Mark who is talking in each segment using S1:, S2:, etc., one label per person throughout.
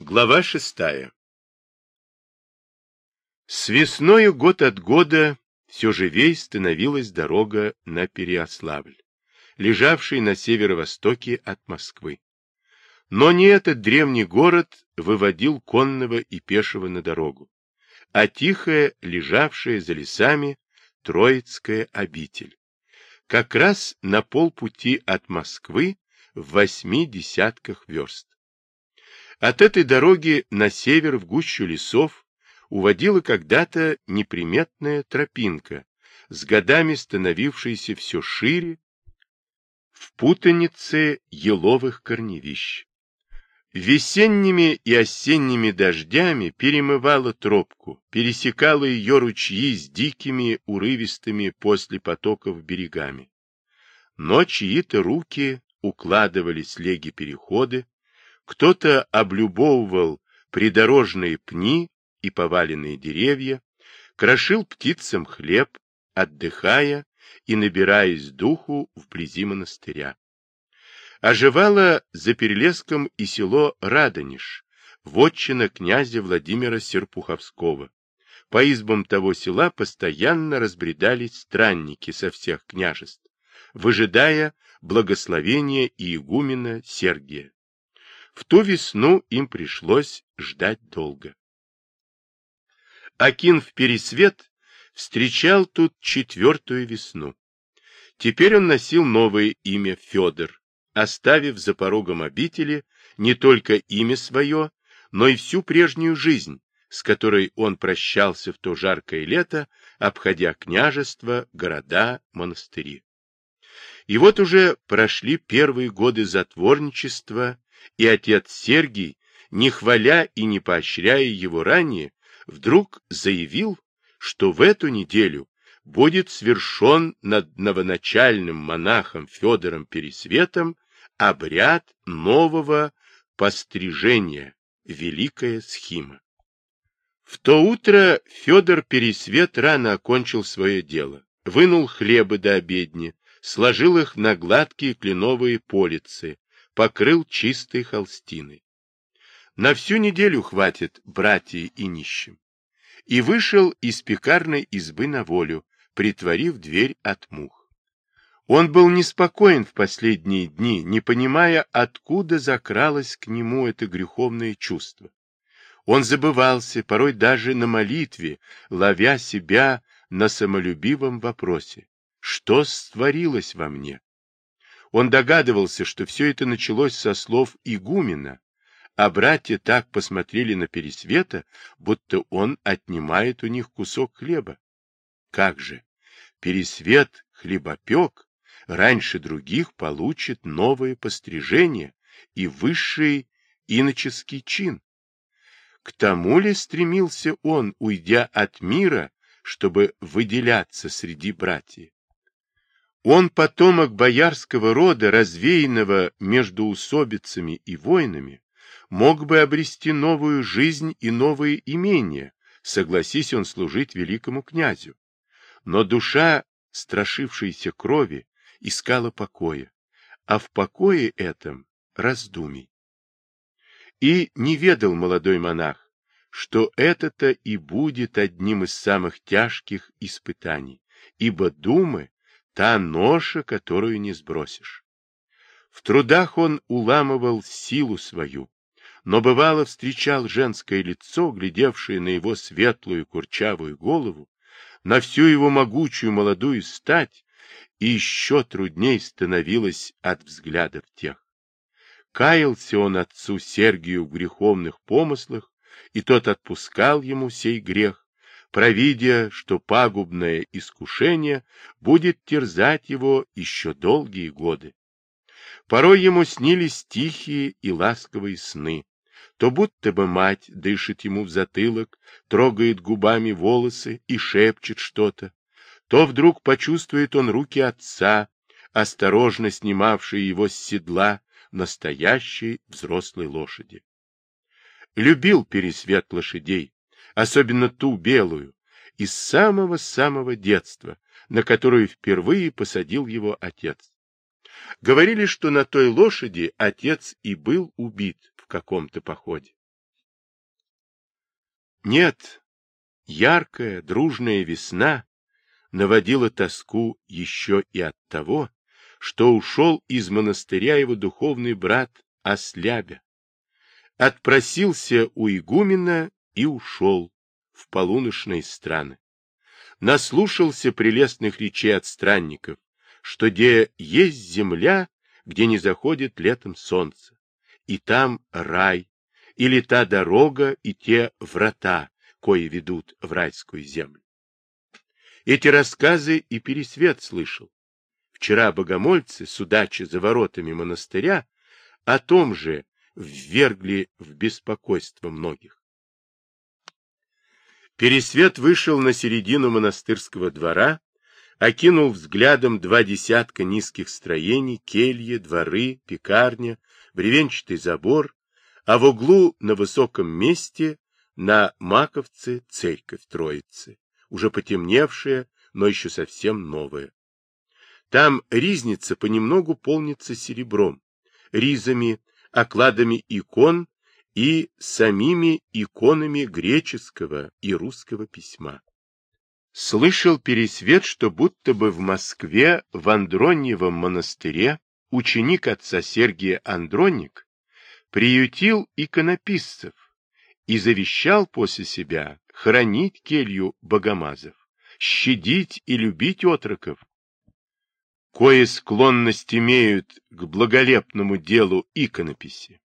S1: Глава шестая С весною год от года все живей становилась дорога на Переославль, лежавший на северо-востоке от Москвы. Но не этот древний город выводил конного и пешего на дорогу, а тихая, лежавшая за лесами, Троицкая обитель. Как раз на полпути от Москвы в восьми десятках верст. От этой дороги на север в гущу лесов уводила когда-то неприметная тропинка, с годами становившаяся все шире, в путанице еловых корневищ. Весенними и осенними дождями перемывала тропку, пересекала ее ручьи с дикими, урывистыми после потоков берегами. Но чьи-то руки укладывали слеги переходы, кто-то облюбовывал придорожные пни и поваленные деревья, крошил птицам хлеб, отдыхая и набираясь духу вблизи монастыря. Оживало за Перелеском и село Радонеж, вотчина князя Владимира Серпуховского. По избам того села постоянно разбредались странники со всех княжеств, выжидая благословения игумена Сергия. В ту весну им пришлось ждать долго. Акин в Пересвет встречал тут четвертую весну. Теперь он носил новое имя Федор, оставив за порогом обители не только имя свое, но и всю прежнюю жизнь, с которой он прощался в то жаркое лето, обходя княжества, города, монастыри. И вот уже прошли первые годы затворничества, и отец Сергий, не хваля и не поощряя его ранее, вдруг заявил, что в эту неделю будет свершен над новоначальным монахом Федором Пересветом обряд нового пострижения, великая схима. В то утро Федор Пересвет рано окончил свое дело, вынул хлебы до обедни, сложил их на гладкие кленовые полицы, покрыл чистой холстиной. На всю неделю хватит братья и нищим. И вышел из пекарной избы на волю, притворив дверь от мух. Он был неспокоен в последние дни, не понимая, откуда закралось к нему это греховное чувство. Он забывался, порой даже на молитве, ловя себя на самолюбивом вопросе. Что створилось во мне? Он догадывался, что все это началось со слов игумена, а братья так посмотрели на Пересвета, будто он отнимает у них кусок хлеба. Как же! Пересвет хлебопек, раньше других получит новое пострижение и высший иноческий чин. К тому ли стремился он, уйдя от мира, чтобы выделяться среди братьев? Он потомок боярского рода, развеянного между усобицами и войнами, мог бы обрести новую жизнь и новые имения, согласись он служить великому князю. Но душа, страшившаяся крови, искала покоя, а в покое этом раздумий. И не ведал молодой монах, что это-то и будет одним из самых тяжких испытаний, ибо думы — та ноша, которую не сбросишь. В трудах он уламывал силу свою, но бывало встречал женское лицо, глядевшее на его светлую курчавую голову, на всю его могучую молодую стать, и еще трудней становилось от взглядов тех. Каялся он отцу Сергию в греховных помыслах, и тот отпускал ему сей грех, провидя, что пагубное искушение будет терзать его еще долгие годы. Порой ему снились тихие и ласковые сны, то будто бы мать дышит ему в затылок, трогает губами волосы и шепчет что-то, то вдруг почувствует он руки отца, осторожно снимавшие его с седла настоящей взрослой лошади. Любил пересвет лошадей, особенно ту белую, из самого-самого детства, на которую впервые посадил его отец. Говорили, что на той лошади отец и был убит в каком-то походе. Нет, яркая, дружная весна наводила тоску еще и от того, что ушел из монастыря его духовный брат Ослябя. Отпросился у игумена и ушел в полуночные страны. Наслушался прелестных речей от странников, что где есть земля, где не заходит летом солнце, и там рай, или та дорога и те врата, кои ведут в райскую землю. Эти рассказы и Пересвет слышал. Вчера богомольцы, судачи за воротами монастыря, о том же ввергли в беспокойство многих. Пересвет вышел на середину монастырского двора, окинул взглядом два десятка низких строений, кельи, дворы, пекарня, бревенчатый забор, а в углу на высоком месте на Маковце церковь Троицы, уже потемневшая, но еще совсем новая. Там ризница понемногу полнится серебром, ризами, окладами икон и самими иконами греческого и русского письма. Слышал Пересвет, что будто бы в Москве в Андроньевом монастыре ученик отца Сергия Андронник приютил иконописцев и завещал после себя хранить келью богомазов, щадить и любить отроков, кое склонность имеют к благолепному делу иконописи.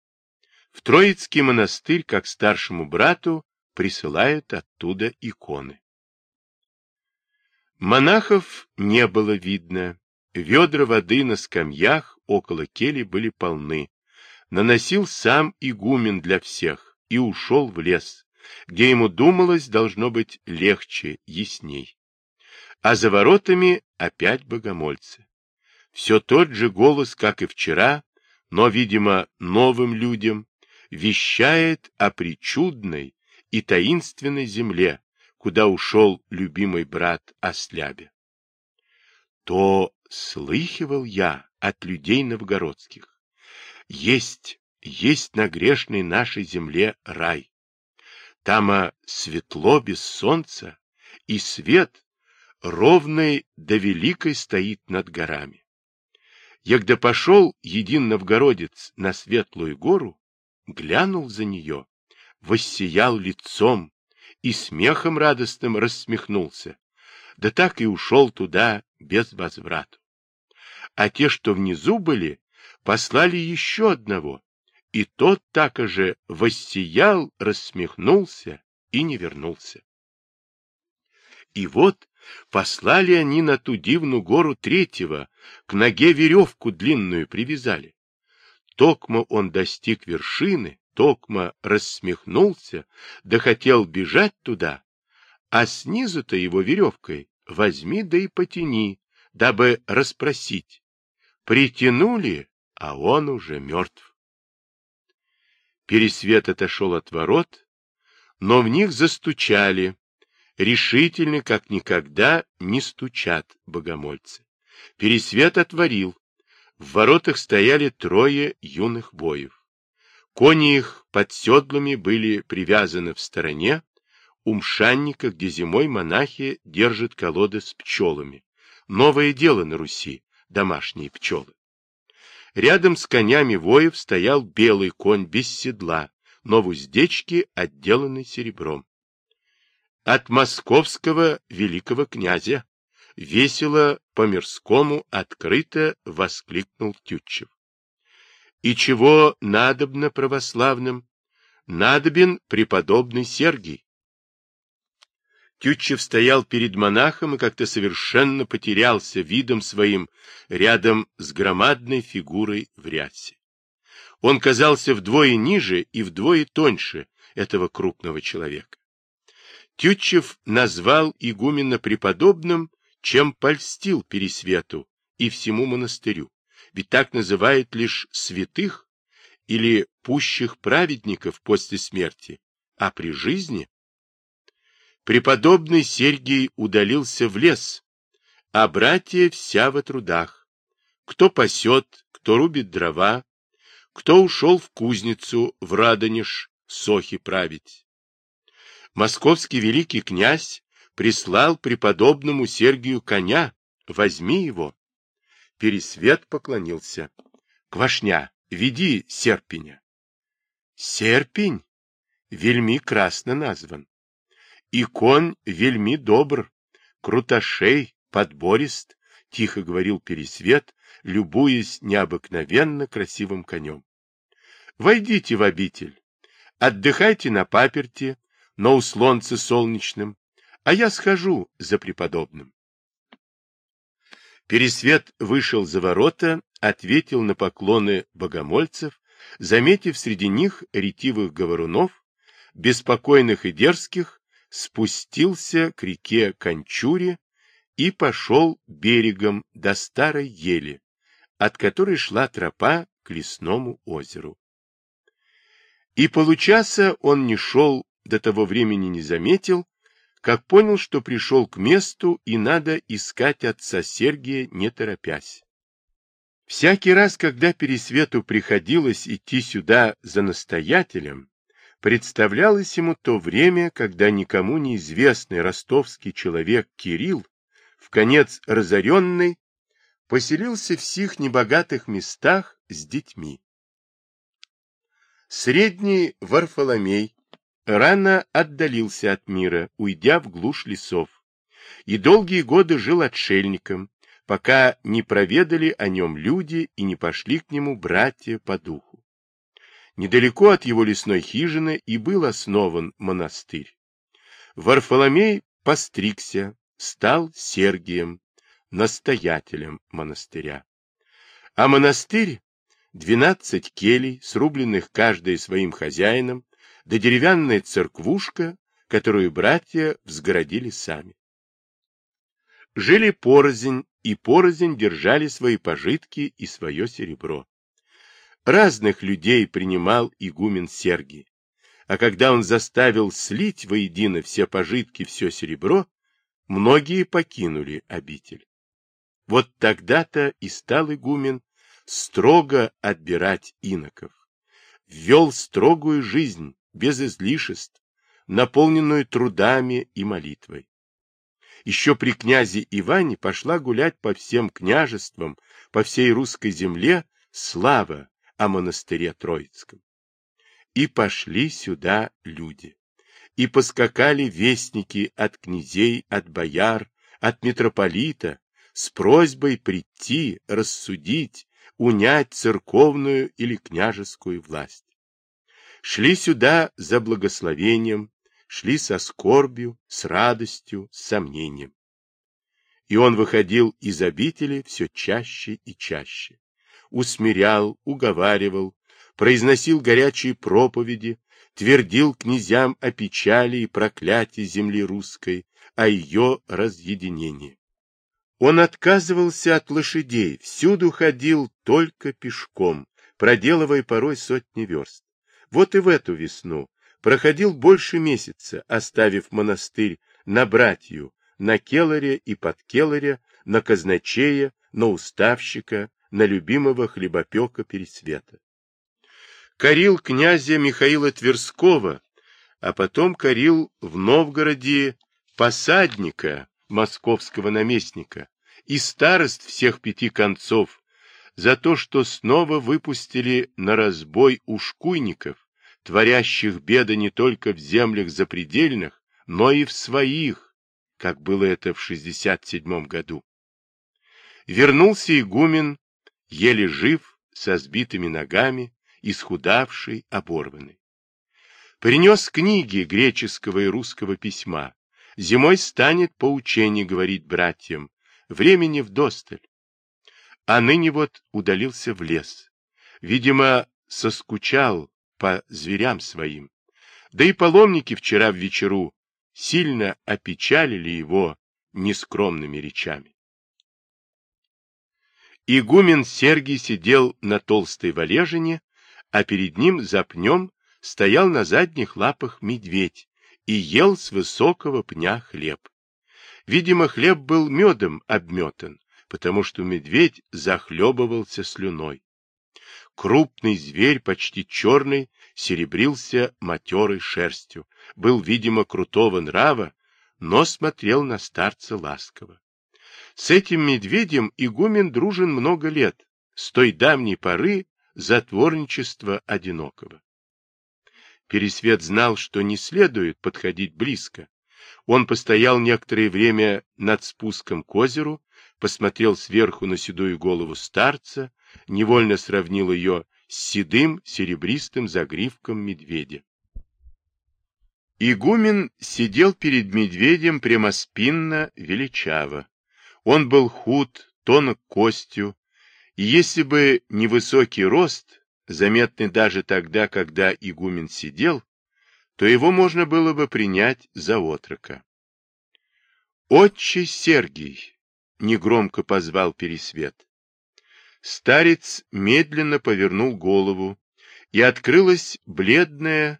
S1: В Троицкий монастырь, как старшему брату, присылают оттуда иконы. Монахов не было видно. Ведра воды на скамьях около кели были полны. Наносил сам игумен для всех и ушел в лес, где ему думалось должно быть легче, ясней. А за воротами опять богомольцы. Все тот же голос, как и вчера, но, видимо, новым людям, вещает о причудной и таинственной земле, куда ушел любимый брат Ослябе. То слыхивал я от людей новгородских. Есть, есть на грешной нашей земле рай. Тама светло без солнца, и свет ровный да великой стоит над горами. Егда пошел един новгородец на светлую гору, глянул за нее, воссиял лицом и смехом радостным рассмехнулся, да так и ушел туда без возврата. А те, что внизу были, послали еще одного, и тот так же воссиял, рассмехнулся и не вернулся. И вот послали они на ту дивную гору третьего, к ноге веревку длинную привязали. Токмо он достиг вершины, Токмо рассмехнулся, да хотел бежать туда, а снизу-то его веревкой возьми да и потяни, дабы расспросить. Притянули, а он уже мертв. Пересвет отошел от ворот, но в них застучали. Решительно, как никогда, не стучат богомольцы. Пересвет отворил. В воротах стояли трое юных воев. Кони их под седлами были привязаны в стороне, у где зимой монахи держат колоды с пчелами. Новое дело на Руси — домашние пчелы. Рядом с конями воев стоял белый конь без седла, но в уздечке отделанный серебром. От московского великого князя весело по-мирскому открыто воскликнул Тютчев. И чего надобно православным? Надобен преподобный Сергий. Тютчев стоял перед монахом и как-то совершенно потерялся видом своим рядом с громадной фигурой в рясе. Он казался вдвое ниже и вдвое тоньше этого крупного человека. Тютчев назвал игумена преподобным, чем польстил Пересвету и всему монастырю, ведь так называют лишь святых или пущих праведников после смерти, а при жизни Преподобный Сергий удалился в лес, а братья вся во трудах. Кто пасет, кто рубит дрова, кто ушел в кузницу в Радонеж сохи править. Московский великий князь прислал преподобному Сергию коня. Возьми его. Пересвет поклонился. Квашня, веди Серпеня. Серпень вельми красно назван. И конь вельми добр, крутошей, подборист, тихо говорил Пересвет, любуясь необыкновенно красивым конем. Войдите в обитель, отдыхайте на паперте, на услонце солнечном, а я схожу за преподобным. Пересвет вышел за ворота, ответил на поклоны богомольцев, заметив среди них ретивых говорунов, беспокойных и дерзких, спустился к реке Кончуре и пошел берегом до старой ели, от которой шла тропа к лесному озеру. И получаса он не шел, до того времени не заметил, как понял, что пришел к месту и надо искать отца Сергия, не торопясь. Всякий раз, когда Пересвету приходилось идти сюда за настоятелем, представлялось ему то время, когда никому неизвестный ростовский человек Кирилл, в конец разоренный, поселился в сих небогатых местах с детьми. Средний Варфоломей рано отдалился от мира, уйдя в глушь лесов, и долгие годы жил отшельником, пока не проведали о нем люди и не пошли к нему братья по духу. Недалеко от его лесной хижины и был основан монастырь. Варфоломей постригся, стал Сергием, настоятелем монастыря. А монастырь двенадцать келей, срубленных каждой своим хозяином, да деревянная церквушка, которую братья взгородили сами. Жили порознь, и порознь держали свои пожитки и свое серебро. Разных людей принимал игумен Сергий, а когда он заставил слить воедино все пожитки, все серебро, многие покинули обитель. Вот тогда-то и стал игумен строго отбирать иноков. Ввел строгую жизнь, без излишеств, наполненную трудами и молитвой. Еще при князе Иване пошла гулять по всем княжествам, по всей русской земле слава о монастыре Троицком. И пошли сюда люди. И поскакали вестники от князей, от бояр, от митрополита с просьбой прийти, рассудить, унять церковную или княжескую власть. Шли сюда за благословением, шли со скорбью, с радостью, с сомнением. И он выходил из обители все чаще и чаще. Усмирял, уговаривал, произносил горячие проповеди, твердил князям о печали и проклятии земли русской, о ее разъединении. Он отказывался от лошадей, всюду ходил только пешком, проделывая порой сотни верст. Вот и в эту весну проходил больше месяца, оставив монастырь на братью, на келаре и под келаре, на казначея, на уставщика, на любимого хлебопека Пересвета. Корил князя Михаила Тверского, а потом корил в Новгороде посадника, московского наместника и старост всех пяти концов за то, что снова выпустили на разбой ушкуйников, творящих беды не только в землях запредельных, но и в своих, как было это в 67 году. Вернулся игумен, еле жив, со сбитыми ногами, исхудавший, оборванный. Принес книги греческого и русского письма, Зимой станет поучение говорить братьям, времени вдосталь. А ныне вот удалился в лес. Видимо, соскучал по зверям своим. Да и паломники вчера в вечеру сильно опечалили его нескромными речами. Игумен Сергий сидел на толстой валежине, а перед ним за пнем стоял на задних лапах медведь, и ел с высокого пня хлеб. Видимо, хлеб был медом обметан, потому что медведь захлебывался слюной. Крупный зверь, почти черный, серебрился матерой шерстью, был, видимо, крутого нрава, но смотрел на старца ласково. С этим медведем игумен дружен много лет, с той давней поры затворничества одинокого. Пересвет знал, что не следует подходить близко. Он постоял некоторое время над спуском к озеру, посмотрел сверху на седую голову старца, невольно сравнил ее с седым серебристым загривком медведя. Игумен сидел перед медведем прямоспинно, величаво. Он был худ, тонок костью, и если бы не высокий рост, заметный даже тогда, когда игумен сидел, то его можно было бы принять за отрока. «Отче Сергий!» — негромко позвал Пересвет. Старец медленно повернул голову, и открылось бледное,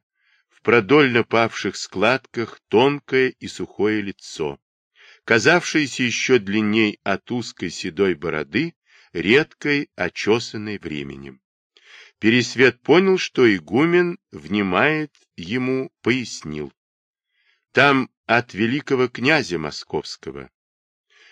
S1: в продольно павших складках, тонкое и сухое лицо, казавшееся еще длинней от узкой седой бороды, редкой, очесанной временем. Пересвет понял, что игумен внимает ему, пояснил. Там от великого князя московского.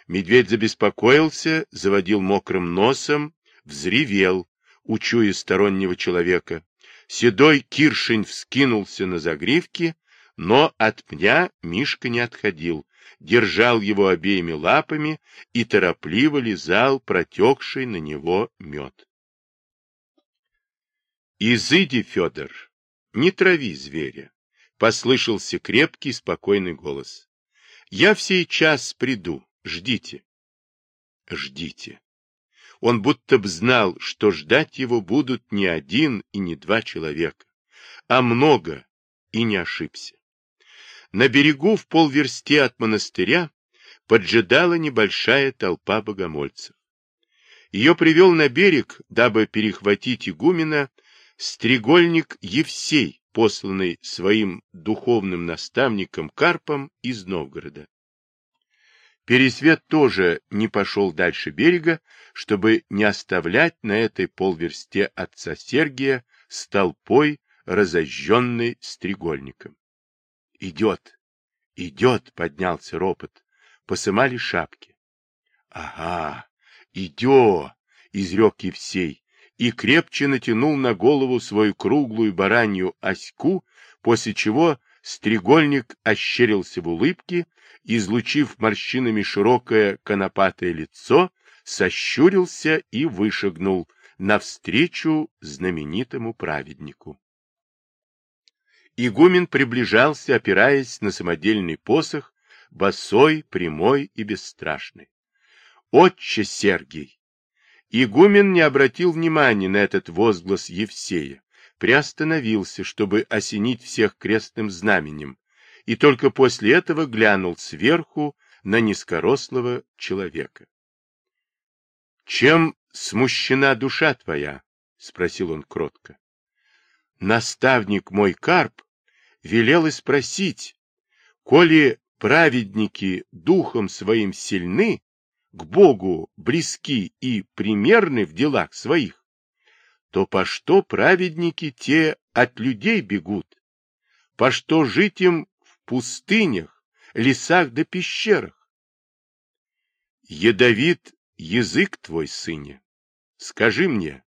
S1: Медведь забеспокоился, заводил мокрым носом, взревел, учуя стороннего человека. Седой Киршень вскинулся на загривке, но от пня Мишка не отходил, держал его обеими лапами и торопливо лизал протекший на него мед. «Изыди, Федор, не трави зверя!» — послышался крепкий, спокойный голос. «Я в сей час приду, ждите». «Ждите». Он будто б знал, что ждать его будут не один и не два человека, а много, и не ошибся. На берегу в полверсте от монастыря поджидала небольшая толпа богомольцев. Ее привел на берег, дабы перехватить игумена, стрегольник Евсей, посланный своим духовным наставником Карпом из Новгорода. Пересвет тоже не пошел дальше берега, чтобы не оставлять на этой полверсте отца Сергия с толпой, разожженной стрегольником. «Идет! Идет!» — поднялся ропот. Посымали шапки. «Ага! Идет!» — изрек Евсей и крепче натянул на голову свою круглую баранью оську, после чего стрегольник ощерился в улыбке, излучив морщинами широкое конопатое лицо, сощурился и вышагнул навстречу знаменитому праведнику. Игумен приближался, опираясь на самодельный посох, босой, прямой и бесстрашный. «Отче Сергий!» Игумен не обратил внимания на этот возглас Евсея, приостановился, чтобы осенить всех крестным знаменем, и только после этого глянул сверху на низкорослого человека. — Чем смущена душа твоя? — спросил он кротко. — Наставник мой Карп велел и спросить, коли праведники духом своим сильны, к Богу близки и примерны в делах своих, то по что праведники те от людей бегут? По что жить им пустынях, лесах да пещерах? Ядовит язык твой, сыне. Скажи мне,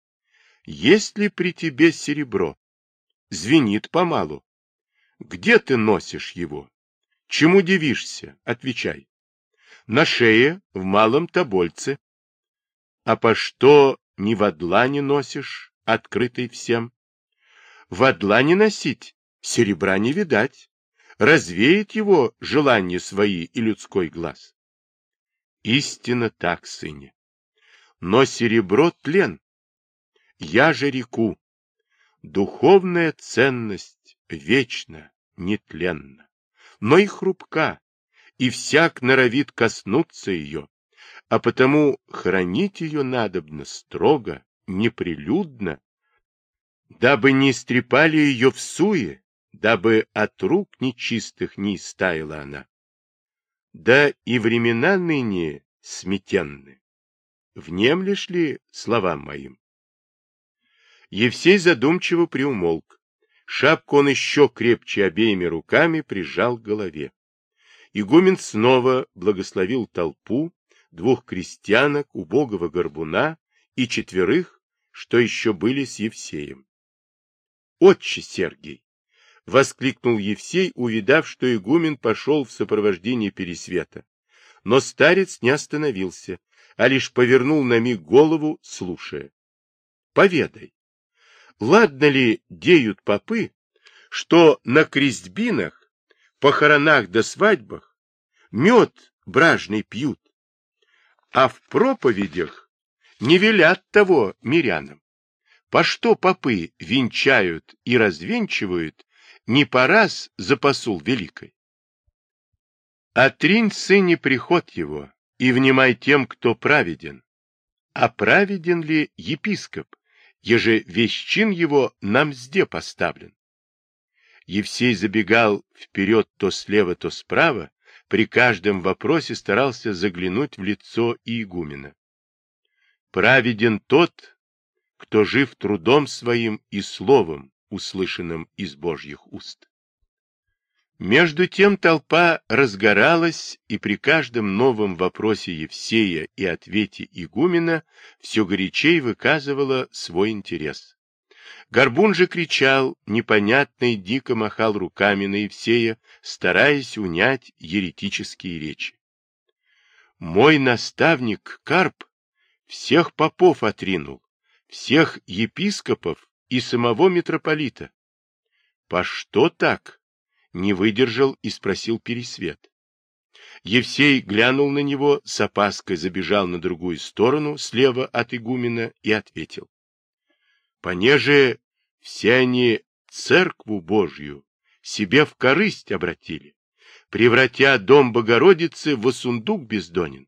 S1: есть ли при тебе серебро? Звенит помалу. Где ты носишь его? Чему дивишься? Отвечай. На шее, в малом тобольце. А по что ни в одлане носишь, открытый всем? В одлане носить, серебра не видать. Развеет его желания свои и людской глаз. Истинно так, сыне. Но серебро тлен. Я же реку. Духовная ценность вечна, нетленна, но и хрупка, и всяк норовит коснуться ее, а потому хранить ее надобно строго, неприлюдно, дабы не истрепали ее в суе, дабы от рук нечистых не истаяла она. Да и времена ныне сметенны. Внемлешь ли словам моим? Евсей задумчиво приумолк. Шапку он еще крепче обеими руками прижал к голове. Игумен снова благословил толпу, двух крестьянок, убогого горбуна и четверых, что еще были с Евсеем. «Отче Сергий!» — воскликнул Евсей, увидав, что игумен пошел в сопровождении Пересвета. Но старец не остановился, а лишь повернул на миг голову, слушая. «Поведай, ладно ли деют попы, что на крестбинах, похоронах да свадьбах мед бражный пьют, а в проповедях не велят того мирянам? По что попы венчают и развенчивают не по раз за посул великой? Отринь, сыне, приход его, и внимай тем, кто праведен. А праведен ли епископ, еже весь чин его нам мзде поставлен? Евсей забегал вперед то слева, то справа, при каждом вопросе старался заглянуть в лицо игумена. Праведен тот, кто жив трудом своим и словом, услышанным из Божьих уст. Между тем толпа разгоралась, и при каждом новом вопросе Евсея и ответе игумена все горячей выказывала свой интерес. Горбун же кричал, непонятно и дико махал руками на Евсея, стараясь унять еретические речи. Мой наставник Карп всех попов отринул, всех епископов и самого митрополита. — По что так? — не выдержал и спросил Пересвет. Евсей глянул на него, с опаской забежал на другую сторону, слева от игумена, и ответил. — Понеже все они церкву Божью себе в корысть обратили, превратя дом Богородицы в сундук бездонен.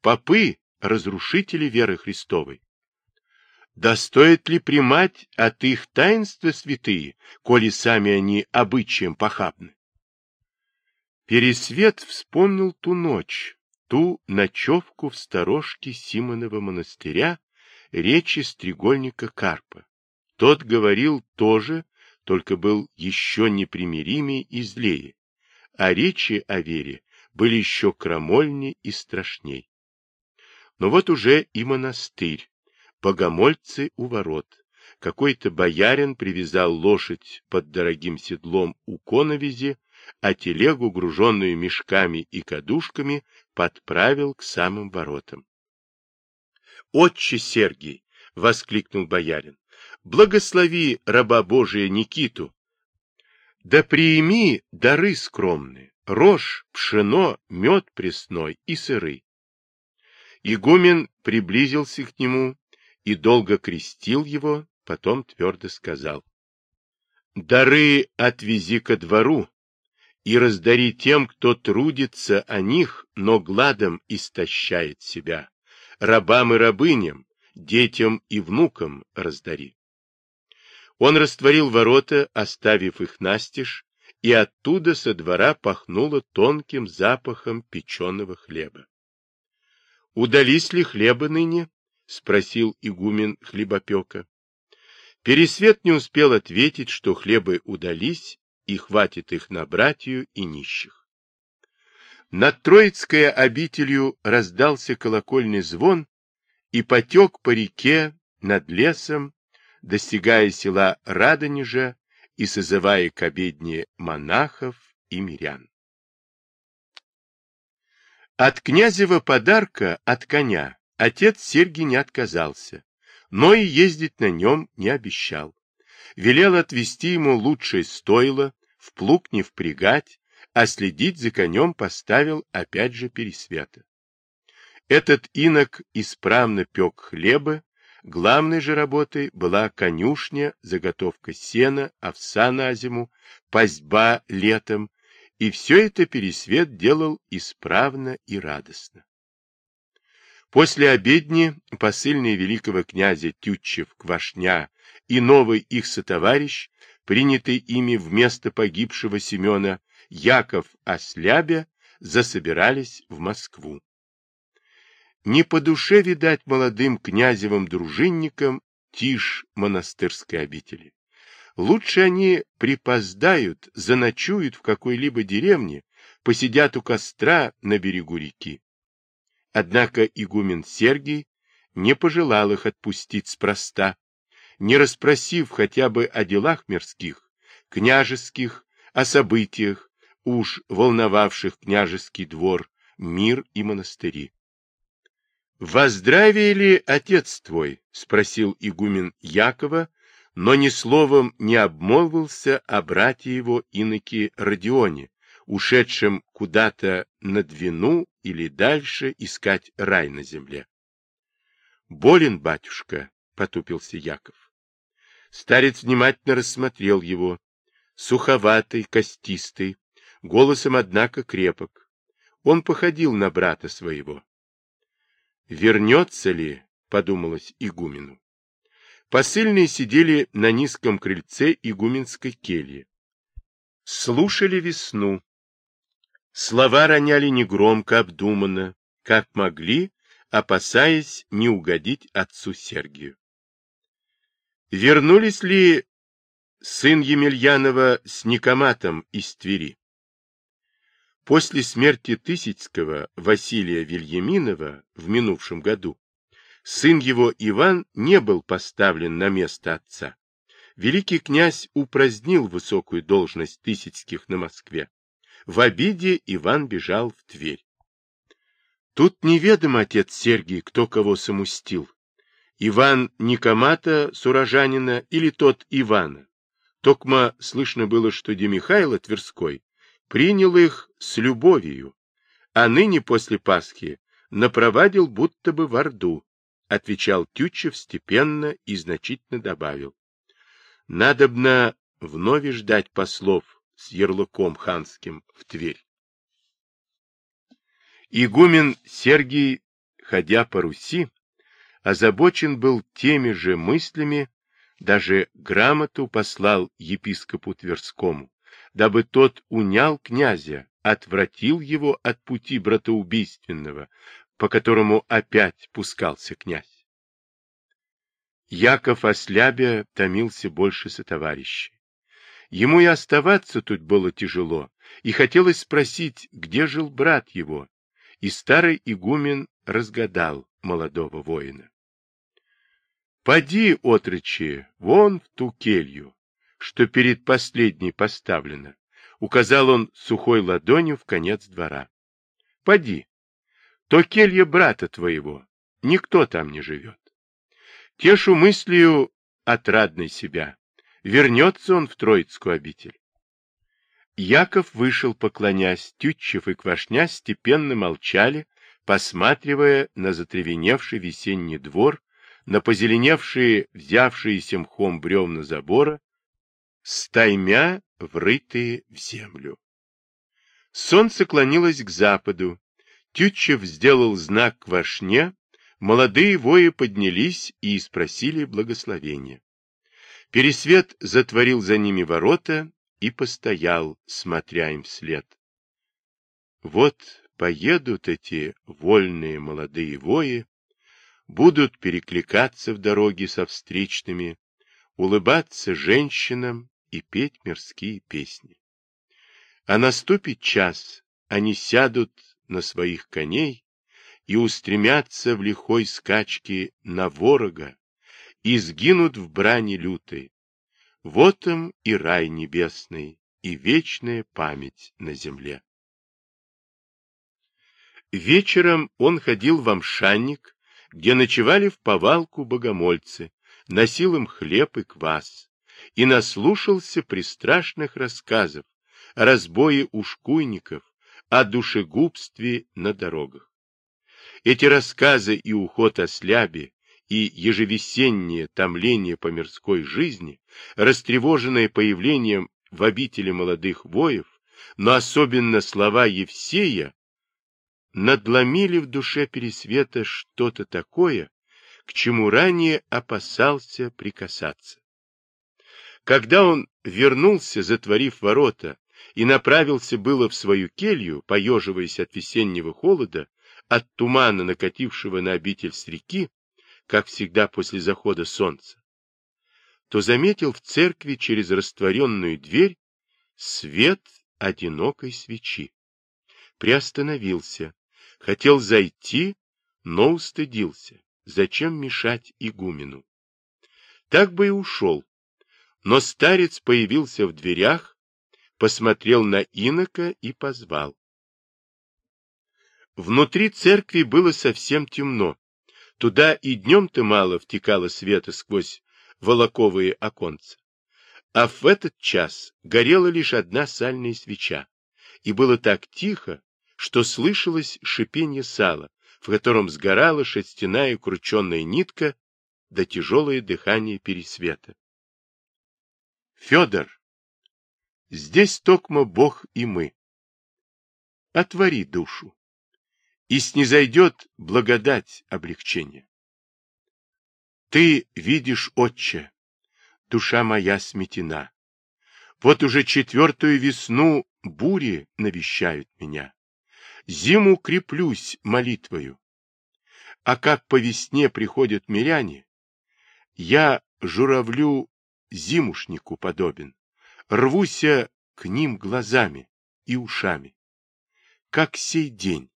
S1: Попы — разрушители веры Христовой, да стоит ли примать от их таинства святые, коли сами они обычаем похабны? Пересвет вспомнил ту ночь, ту ночевку в сторожке Симонова монастыря, речи стрегольника Карпа. Тот говорил тоже, только был еще непримиримее и злее, а речи о вере были еще крамольней и страшней. Но вот уже и монастырь, богомольцы у ворот. Какой-то боярин привязал лошадь под дорогим седлом у коновизи, а телегу, груженную мешками и кадушками, подправил к самым воротам. — Отче Сергий! — воскликнул боярин. — Благослови раба Божия Никиту! Да приими дары скромные, рожь, пшено, мед пресной и сыры. Игумен приблизился к нему и долго крестил его, потом твердо сказал. «Дары отвези ко двору и раздари тем, кто трудится о них, но гладом истощает себя, рабам и рабыням, детям и внукам раздари». Он растворил ворота, оставив их настежь, и оттуда со двора пахнуло тонким запахом печеного хлеба. Удались ли хлеба ныне? — спросил игумен хлебопека. Пересвет не успел ответить, что хлебы удались, и хватит их на братью и нищих. Над Троицкой обителью раздался колокольный звон и потек по реке над лесом, достигая села Радонежа и созывая к обедне монахов и мирян. От князева подарка от коня Отец Сергий не отказался, но и ездить на нем не обещал. Велел отвезти ему лучшее стойло, в плуг не впрягать, а следить за конем поставил опять же Пересвета. Этот инок исправно пек хлеба, главной же работой была конюшня, заготовка сена, овса на зиму, пастьба летом, и все это Пересвет делал исправно и радостно. После обедни посыльный великого князя Тютчев Квашня и новый их сотоварищ, принятый ими вместо погибшего Семена, Яков Ослябя, засобирались в Москву. Не по душе, видать, молодым князевым дружинникам тишь монастырской обители. Лучше они припоздают, заночуют в какой-либо деревне, посидят у костра на берегу реки. Однако игумен Сергий не пожелал их отпустить спроста, не расспросив хотя бы о делах мирских, княжеских, о событиях, уж волновавших княжеский двор, мир и монастыри. — Во здравие ли отец твой? — спросил игумен Якова, но ни словом не обмолвился о брате его иноке Родионе, ушедшем куда-то на Двину или дальше искать рай на земле. — Болен, батюшка, — потупился Яков. Старец внимательно рассмотрел его, суховатый, костистый, голосом, однако, крепок. Он походил на брата своего. «Вернется ли?» — подумалось игумену. Посыльные сидели на низком крыльце игуменской кельи. Слушали весну. Слова роняли негромко, обдуманно, как могли, опасаясь не угодить отцу Сергию. Вернулись ли сын Емельянова с Никоматом из Твери? После смерти Тысяцкого Василия Вильяминова в минувшем году сын его Иван не был поставлен на место отца. Великий князь упразднил высокую должность Тысяцких на Москве. В обиде Иван бежал в Тверь. Тут неведомо, отец Сергий, кто кого самустил. Иван Никомата, сурожанина, или тот Ивана. Токма слышно было, что Демихайло Тверской принял их с любовью, а ныне после Пасхи напровадил будто бы в Орду, отвечал Тютчев степенно и значительно добавил. Надобно вновь ждать послов с ярлыком ханским в Тверь. Игумен Сергий, ходя по Руси, озабочен был теми же мыслями, даже грамоту послал епископу Тверскому, дабы тот унял князя, отвратил его от пути братоубийственного, по которому опять пускался князь. Яков ослябя томился больше сотоварищей. Ему и оставаться тут было тяжело, и хотелось спросить, где жил брат его, и старый игумен разгадал молодого воина. Поди, отрочи, вон в ту келью, что перед последней поставлено, указал он сухой ладонью в конец двора. Поди, то келья брата твоего, никто там не живет. Тешу мыслью отрадной себя, вернется он в Троицкую обитель. Яков вышел, поклонясь, Тютчев и Квашня степенно молчали, посматривая на затревеневший весенний двор, на позеленевшие, взявшиеся мхом бревна забора, стаймя, врытые в землю. Солнце клонилось к западу. Тютчев сделал знак к вошне, молодые вои поднялись и спросили благословения. Пересвет затворил за ними ворота и постоял, смотря им вслед. Вот поедут эти вольные молодые вои будут перекликаться в дороге со встречными, улыбаться женщинам и петь мирские песни. А наступит час, они сядут на своих коней и устремятся в лихой скачке на ворога и сгинут в брани лютой. Вот им и рай небесный, и вечная память на земле. Вечером он ходил в амшанник, где ночевали в повалку богомольцы, носил им хлеб и квас, и наслушался пристрашных рассказов о разбое ушкуйников, о душегубстве на дорогах. Эти рассказы и уход о слябе, и ежевесеннее томление по мирской жизни, растревоженное появлением в обители молодых воев, но особенно слова Евсея, надломили в душе Пересвета что-то такое, к чему ранее опасался прикасаться. Когда он вернулся, затворив ворота, и направился было в свою келью, поеживаясь от весеннего холода, от тумана, накатившего на обитель с реки, как всегда после захода солнца, то заметил в церкви через растворенную дверь свет одинокой свечи. Приостановился, хотел зайти, но устыдился. Зачем мешать игумену? Так бы и ушел. Но старец появился в дверях, посмотрел на инока и позвал. Внутри церкви было совсем темно. Туда и днем-то мало втекало света сквозь волоковые оконца. А в этот час горела лишь одна сальная свеча, и было так тихо, что слышалось шипение сала, в котором сгорала шерстяная крученная нитка да тяжелое дыхание пересвета. Федор, здесь токмо Бог и мы. Отвори душу, и снизойдет благодать облегчения. Ты видишь, отче, душа моя сметена. Вот уже четвертую весну бури навещают меня. Зиму креплюсь молитвою. А как по весне приходят миряне, я журавлю зимушнику подобен, рвуся к ним глазами и ушами. Как сей день,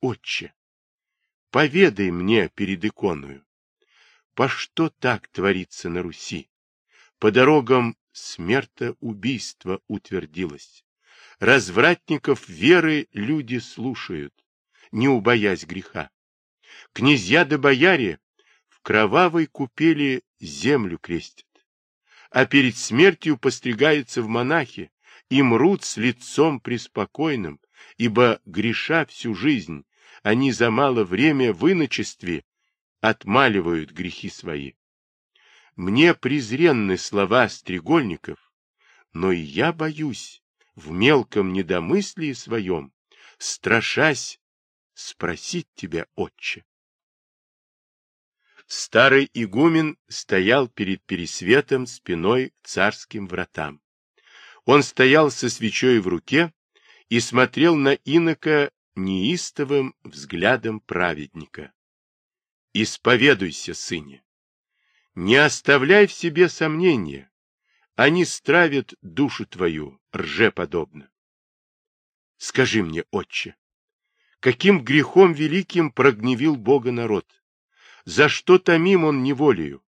S1: отче, поведай мне перед иконою, по что так творится на Руси? По дорогам смертоубийство утвердилось. Развратников веры люди слушают, не убоясь греха. Князья да бояре в кровавой купели землю крестят, а перед смертью постригаются в монахи и мрут с лицом преспокойным, ибо, греша всю жизнь, они за мало время в иночестве отмаливают грехи свои. Мне презренны слова стрегольников, но и я боюсь в мелком недомыслии своем, страшась спросить тебя, отче. Старый игумен стоял перед пересветом спиной к царским вратам. Он стоял со свечой в руке и смотрел на инока неистовым взглядом праведника. Исповедуйся, сыне. Не оставляй в себе сомнения. Они стравят душу твою, ржеподобно. Скажи мне, отче, каким грехом великим прогневил Бога народ? За что томим он неволею?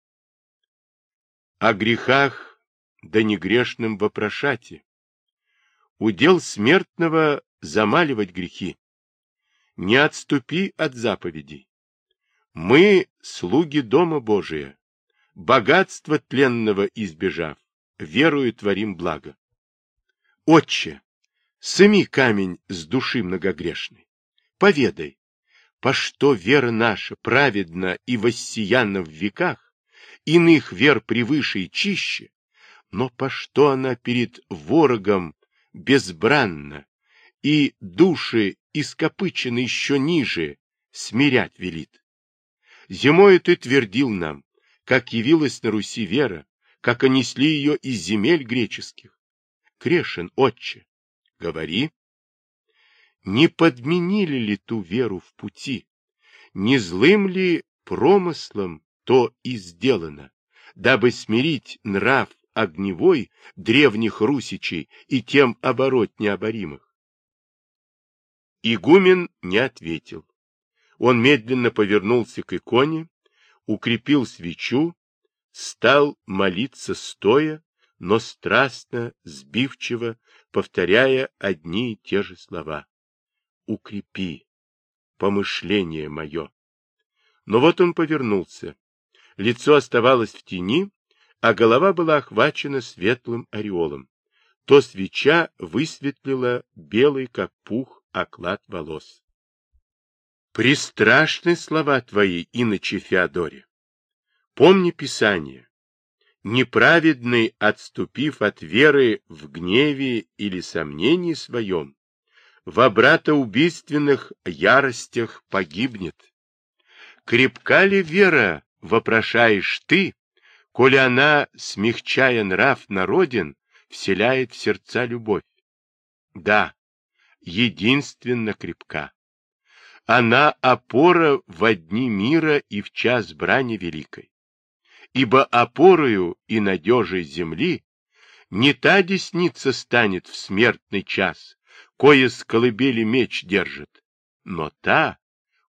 S1: О грехах, да не грешным вопрошати. Удел смертного замаливать грехи. Не отступи от заповедей. Мы, слуги Дома Божия, богатства тленного избежав, верую творим благо. Отче, сыми камень с души многогрешной, поведай, по что вера наша праведна и воссияна в веках, иных вер превыше и чище, но по что она перед ворогом безбранна, и души ископычены еще ниже, смирять велит. Зимою ты твердил нам, как явилась на Руси вера, как онесли ее из земель греческих. Крешин, отче, говори. Не подменили ли ту веру в пути? Не злым ли промыслом то и сделано, дабы смирить нрав огневой древних русичей и тем оборот необоримых? Игумен не ответил. Он медленно повернулся к иконе, укрепил свечу, стал молиться стоя, но страстно, сбивчиво, повторяя одни и те же слова. «Укрепи помышление мое». Но вот он повернулся. Лицо оставалось в тени, а голова была охвачена светлым ореолом. То свеча высветлила белый, как пух, оклад волос. Пристрашны слова твои, иначе Феодоре. Помни Писание. Неправедный, отступив от веры в гневе или сомнении своем, во брата убийственных яростях погибнет. Крепка ли вера, вопрошаешь ты, коли она, смягчая нрав народен, вселяет в сердца любовь? Да, единственно крепка. Она опора в дни мира и в час брани великой. ибо опорою и надежей земли не та десница станет в смертный час, кое с колыбели меч держит, но та,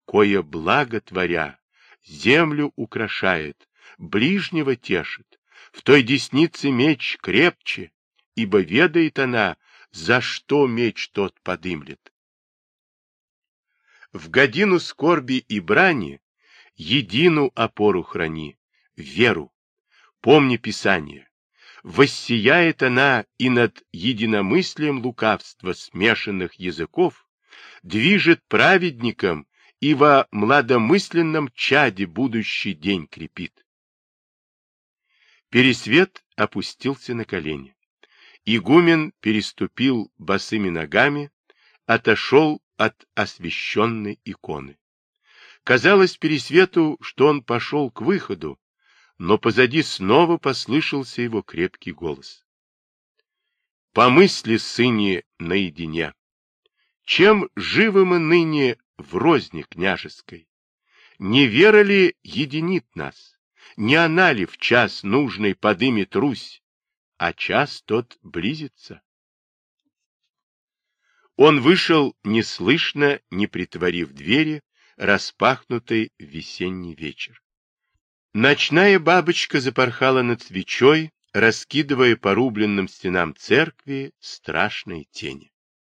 S1: кое благо творя, землю украшает, ближнего тешит, в той деснице меч крепче, ибо ведает она, за что меч тот подымлет. В годину скорби и брани едину опору храни, веру. Помни Писание. Воссияет она и над единомыслием лукавства смешанных языков, движет праведником и во младомысленном чаде будущий день крепит. Пересвет опустился на колени. Игумен переступил босыми ногами, отошел от освященной иконы. Казалось Пересвету, что он пошел к выходу, но позади снова послышался его крепкий голос. «Помысли, сыне, наедине, чем живы мы ныне в розни княжеской? Не вера ли единит нас? Не она ли в час нужный подымет Русь, а час тот близится?» Он вышел неслышно, не притворив двери, распахнутой в весенний вечер. Ночная бабочка запорхала над свечой, раскидывая по рубленным стенам церкви страшные тени.